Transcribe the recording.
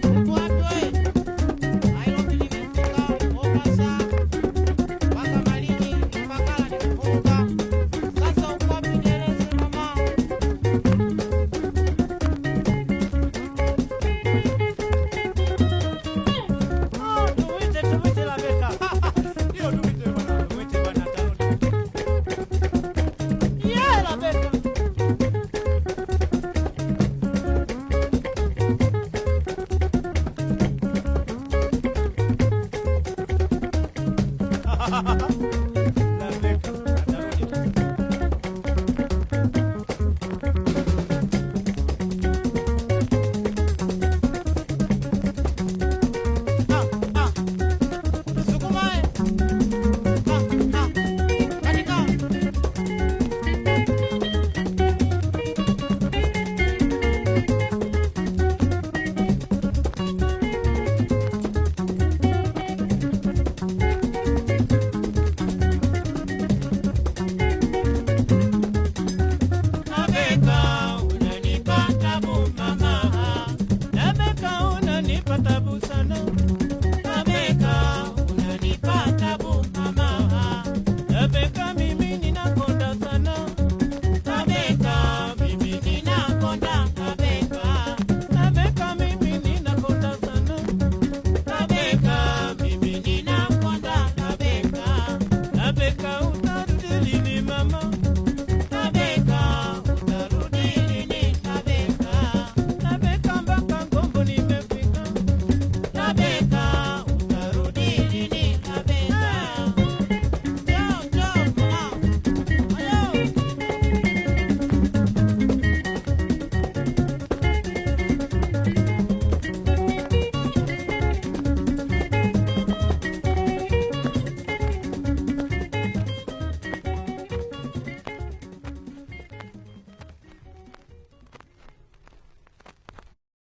What?